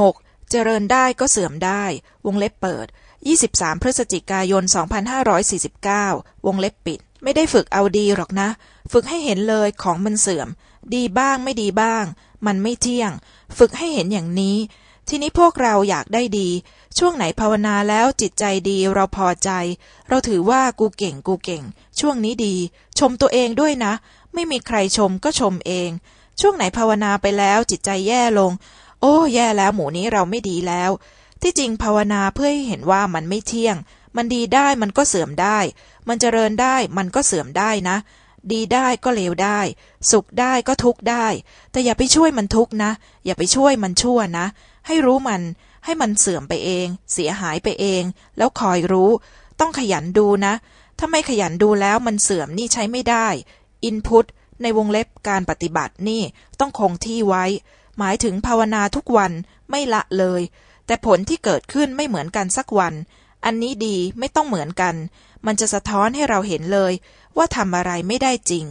6. เจริญได้ก็เสื่อมได้ วงเล็บเปิด 23 พฤศจิกายน 2549 วงเล็บปิด ไม่ได้ฝึกเอาดีหรอกนะ ฝึกให้เห็นเลยของมันเสื่อม ดีบ้างไม่ดีบ้าง มันไม่เที่ยง ฝึกให้เห็นอย่างนี้ ทีนี้พวกเราอยากได้ดี ช่วงไหนภาวนาแล้วจิตใจดีเราพอใจ เราถือว่ากูเก่งกูเก่ง ช่วงนี้ดี ชมตัวเองด้วยนะ ไม่มีใครชมก็ชมเอง ช่วงไหนภาวนาไปแล้วจิตใจแย่ลง โอ้แย่แล้วหมูนี้เราไม่ดีแล้ว ที่จริงภาวนาเพื่อให้เห็นว่ามันไม่เที่ยง มันดีได้มันก็เสื่อมได้ มันเจริญได้มันก็เสื่อมได้นะ ดีได้ก็เลวได้ สุขได้ก็ทุกได้ แต่อย่าไปช่วยมันทุกนะ อย่าไปช่วยมันชั่วนะ ให้รู้มันให้มันเสื่อมไปเอง เสียหายไปเอง แล้วคอยรู้ ต้องขยันดูนะ ถ้าไม่ขยันดูแล้วมันเสื่อมนี่ใช้ไม่ได้อินพุตในวงเล็บการปฏิบัตินี่ต้องคงที่ไว้ หมายถึงภาวนาทุกวันไม่ละเลย แต่ผลที่เกิดขึ้นไม่เหมือนกันสักวัน อันนี้ดีไม่ต้องเหมือนกัน มันจะสะท้อนให้เราเห็นเลย ว่าทำอะไรไม่ได้จริง